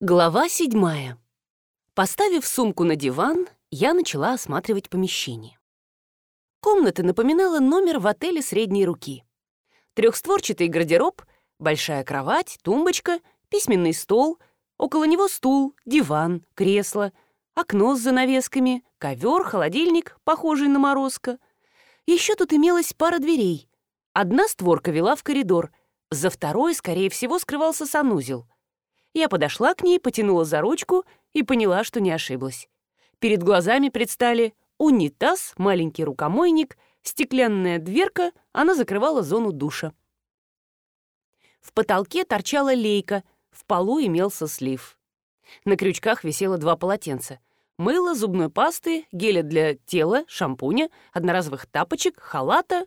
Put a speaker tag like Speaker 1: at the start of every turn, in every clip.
Speaker 1: Глава седьмая. Поставив сумку на диван, я начала осматривать помещение. Комната напоминала номер в отеле средней руки. Трехстворчатый гардероб, большая кровать, тумбочка, письменный стол, около него стул, диван, кресло, окно с занавесками, ковер, холодильник, похожий на морозко. Еще тут имелась пара дверей. Одна створка вела в коридор, за второй, скорее всего, скрывался санузел — я подошла к ней, потянула за ручку и поняла, что не ошиблась. Перед глазами предстали унитаз, маленький рукомойник, стеклянная дверка, она закрывала зону душа. В потолке торчала лейка, в полу имелся слив. На крючках висело два полотенца. Мыло, зубной пасты, геля для тела, шампуня, одноразовых тапочек, халата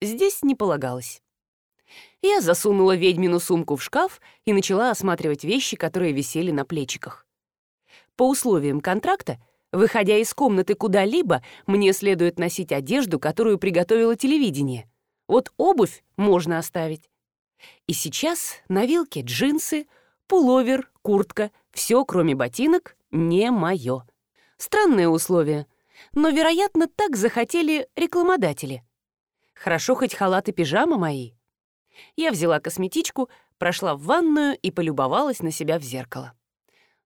Speaker 1: здесь не полагалось. Я засунула ведьмину сумку в шкаф и начала осматривать вещи, которые висели на плечиках. По условиям контракта, выходя из комнаты куда-либо, мне следует носить одежду, которую приготовило телевидение. Вот обувь можно оставить. И сейчас на вилке джинсы, пуловер, куртка, все, кроме ботинок, не мое. Странное условие, но, вероятно, так захотели рекламодатели. Хорошо хоть халат и пижама мои. Я взяла косметичку, прошла в ванную и полюбовалась на себя в зеркало.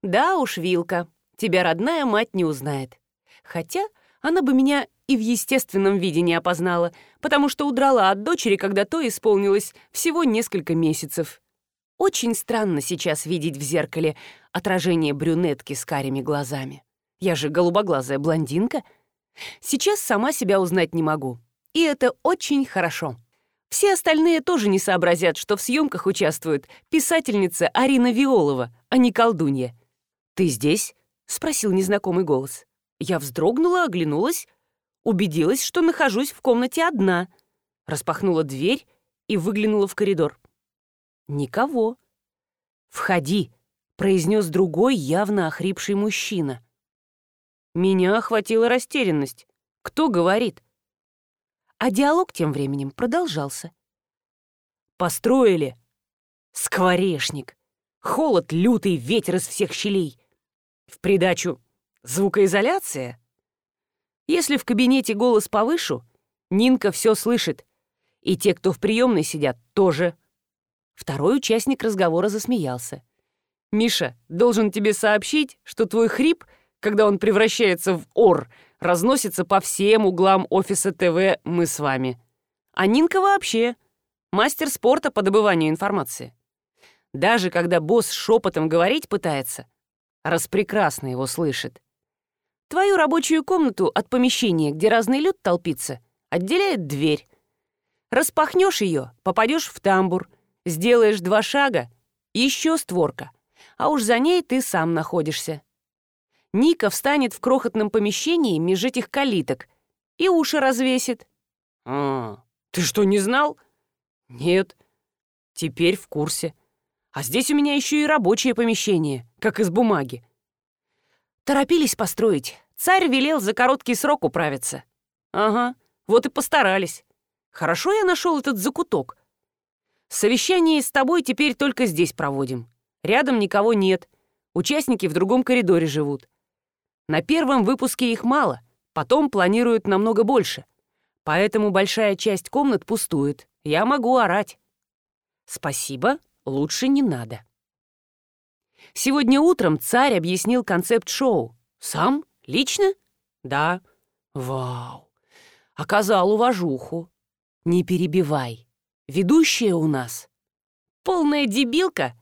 Speaker 1: Да уж, Вилка, тебя родная мать не узнает. Хотя она бы меня и в естественном виде не опознала, потому что удрала от дочери, когда то исполнилось всего несколько месяцев. Очень странно сейчас видеть в зеркале отражение брюнетки с карими глазами. Я же голубоглазая блондинка. Сейчас сама себя узнать не могу. И это очень хорошо. Все остальные тоже не сообразят, что в съемках участвует писательница Арина Виолова, а не колдунья. «Ты здесь?» — спросил незнакомый голос. Я вздрогнула, оглянулась, убедилась, что нахожусь в комнате одна. Распахнула дверь и выглянула в коридор. «Никого». «Входи», — произнес другой, явно охрипший мужчина. Меня охватила растерянность. Кто говорит? А диалог тем временем продолжался. «Построили!» скворечник, «Холод, лютый ветер из всех щелей!» «В придачу звукоизоляция!» «Если в кабинете голос повышу, Нинка все слышит, и те, кто в приемной сидят, тоже!» Второй участник разговора засмеялся. «Миша, должен тебе сообщить, что твой хрип, когда он превращается в ор — разносится по всем углам офиса ТВ «Мы с вами». А Нинка вообще мастер спорта по добыванию информации. Даже когда босс шепотом говорить пытается, распрекрасно его слышит. Твою рабочую комнату от помещения, где разный люд толпится, отделяет дверь. Распахнешь ее, попадешь в тамбур, сделаешь два шага, еще створка, а уж за ней ты сам находишься. Ника встанет в крохотном помещении меж этих калиток и уши развесит. «А, ты что, не знал?» «Нет, теперь в курсе. А здесь у меня еще и рабочее помещение, как из бумаги». Торопились построить. Царь велел за короткий срок управиться. Ага, вот и постарались. Хорошо я нашел этот закуток. Совещание с тобой теперь только здесь проводим. Рядом никого нет. Участники в другом коридоре живут. На первом выпуске их мало, потом планируют намного больше. Поэтому большая часть комнат пустует. Я могу орать. Спасибо, лучше не надо. Сегодня утром царь объяснил концепт шоу. Сам? Лично? Да. Вау. Оказал уважуху. Не перебивай. Ведущая у нас. Полная дебилка,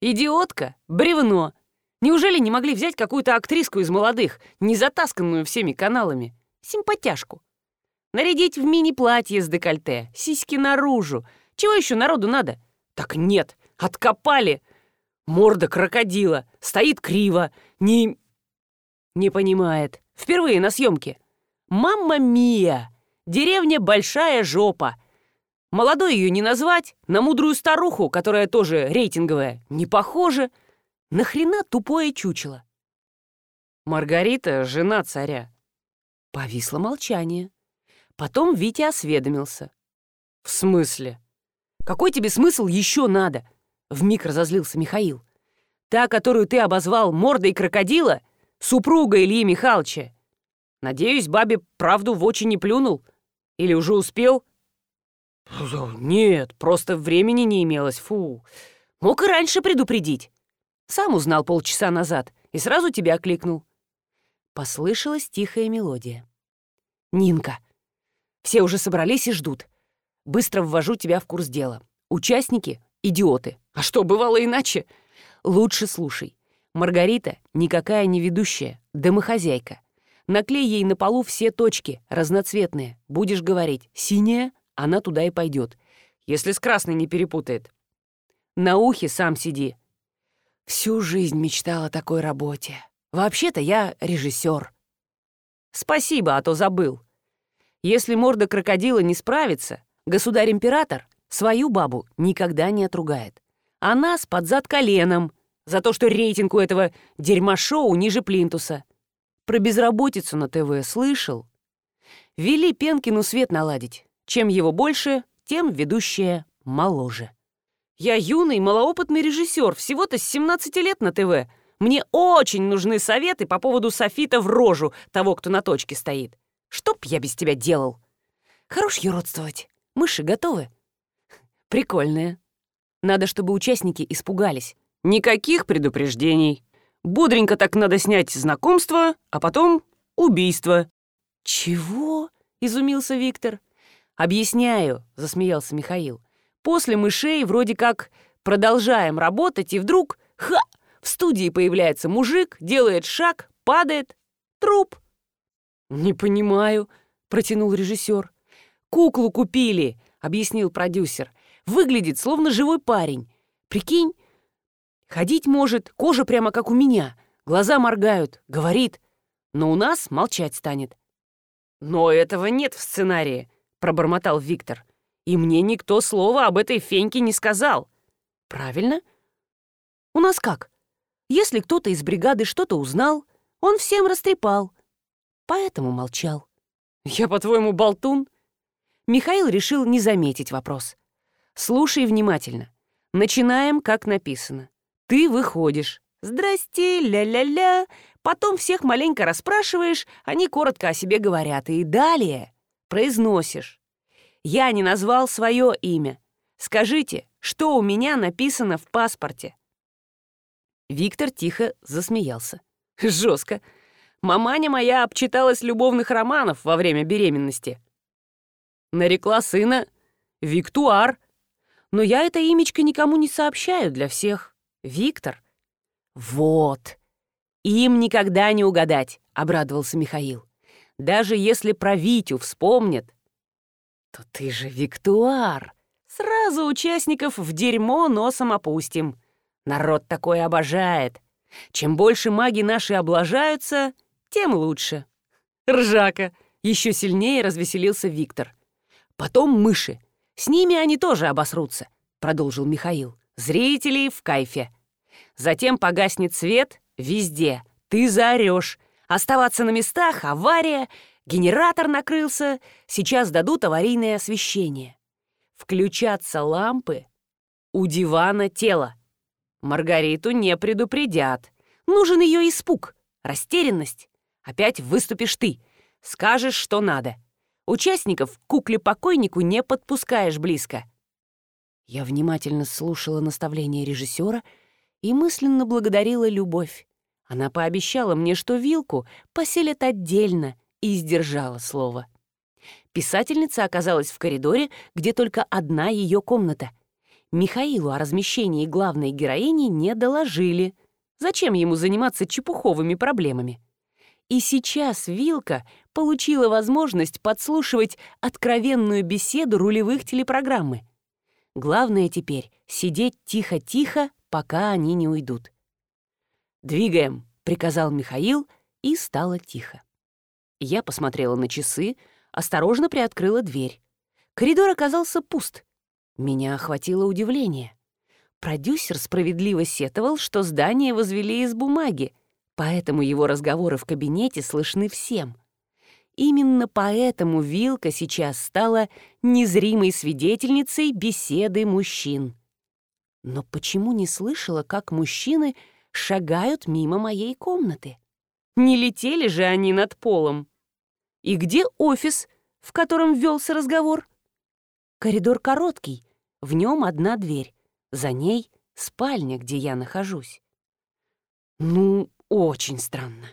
Speaker 1: идиотка, бревно — Неужели не могли взять какую-то актриску из молодых, не затасканную всеми каналами? Симпатяшку. Нарядить в мини-платье с декольте, сиськи наружу. Чего еще народу надо? Так нет, откопали. Морда крокодила, стоит криво, не... Не понимает. Впервые на съемке. мама Мия! Деревня Большая Жопа!» Молодой ее не назвать, на мудрую старуху, которая тоже рейтинговая, не похоже — Нахрена тупое чучело?» «Маргарита — жена царя». Повисло молчание. Потом Витя осведомился. «В смысле? Какой тебе смысл еще надо?» Вмиг разозлился Михаил. «Та, которую ты обозвал мордой крокодила, супруга Ильи Михайловича. Надеюсь, бабе правду в очи не плюнул? Или уже успел?» «Нет, просто времени не имелось, фу. Мог и раньше предупредить». Сам узнал полчаса назад и сразу тебя окликнул». Послышалась тихая мелодия. «Нинка, все уже собрались и ждут. Быстро ввожу тебя в курс дела. Участники — идиоты. А что, бывало иначе? Лучше слушай. Маргарита никакая не ведущая, домохозяйка. Наклей ей на полу все точки, разноцветные. Будешь говорить «синяя», она туда и пойдет. Если с красной не перепутает. На ухе сам сиди, Всю жизнь мечтала о такой работе. Вообще-то я режиссер. Спасибо, а то забыл. Если морда крокодила не справится, государь-император свою бабу никогда не отругает. А нас под зад коленом за то, что рейтинг у этого дерьма-шоу ниже плинтуса. Про безработицу на ТВ слышал? Вели Пенкину свет наладить. Чем его больше, тем ведущая моложе. Я юный, малоопытный режиссер, всего-то с 17 лет на ТВ. Мне очень нужны советы по поводу софита в рожу, того, кто на точке стоит. Что б я без тебя делал? Хорош юродствовать. Мыши готовы? Прикольные. Надо, чтобы участники испугались. Никаких предупреждений. Бодренько так надо снять знакомство, а потом убийство. «Чего?» — изумился Виктор. «Объясняю», — засмеялся Михаил. После мышей вроде как продолжаем работать, и вдруг, ха, в студии появляется мужик, делает шаг, падает, труп. «Не понимаю», — протянул режиссер. «Куклу купили», — объяснил продюсер. «Выглядит, словно живой парень. Прикинь, ходить может, кожа прямо как у меня, глаза моргают, говорит, но у нас молчать станет». «Но этого нет в сценарии», — пробормотал Виктор и мне никто слова об этой феньке не сказал. Правильно? У нас как? Если кто-то из бригады что-то узнал, он всем растрепал. Поэтому молчал. Я, по-твоему, болтун? Михаил решил не заметить вопрос. Слушай внимательно. Начинаем, как написано. Ты выходишь. «Здрасте, ля-ля-ля». Потом всех маленько расспрашиваешь, они коротко о себе говорят. И далее произносишь. Я не назвал свое имя. Скажите, что у меня написано в паспорте?» Виктор тихо засмеялся. «Жестко. Маманя моя обчиталась любовных романов во время беременности. Нарекла сына Виктуар. Но я это имечко никому не сообщаю для всех. Виктор. Вот. Им никогда не угадать, обрадовался Михаил. Даже если про Витю вспомнят, то ты же Виктуар. Сразу участников в дерьмо носом опустим. Народ такое обожает. Чем больше маги наши облажаются, тем лучше. Ржака. Еще сильнее развеселился Виктор. Потом мыши. С ними они тоже обосрутся, продолжил Михаил. Зрители в кайфе. Затем погаснет свет везде. Ты заорешь. Оставаться на местах — авария — Генератор накрылся, сейчас дадут аварийное освещение. Включатся лампы, у дивана тело. Маргариту не предупредят. Нужен ее испуг, растерянность. Опять выступишь ты, скажешь, что надо. Участников к кукле-покойнику не подпускаешь близко. Я внимательно слушала наставления режиссера и мысленно благодарила любовь. Она пообещала мне, что вилку поселят отдельно — и сдержала слово. Писательница оказалась в коридоре, где только одна ее комната. Михаилу о размещении главной героини не доложили. Зачем ему заниматься чепуховыми проблемами? И сейчас Вилка получила возможность подслушивать откровенную беседу рулевых телепрограммы. Главное теперь — сидеть тихо-тихо, пока они не уйдут. «Двигаем», — приказал Михаил, и стало тихо. Я посмотрела на часы, осторожно приоткрыла дверь. Коридор оказался пуст. Меня охватило удивление. Продюсер справедливо сетовал, что здание возвели из бумаги, поэтому его разговоры в кабинете слышны всем. Именно поэтому Вилка сейчас стала незримой свидетельницей беседы мужчин. Но почему не слышала, как мужчины шагают мимо моей комнаты? Не летели же они над полом? И где офис, в котором велся разговор? Коридор короткий, в нем одна дверь, за ней спальня, где я нахожусь. Ну, очень странно.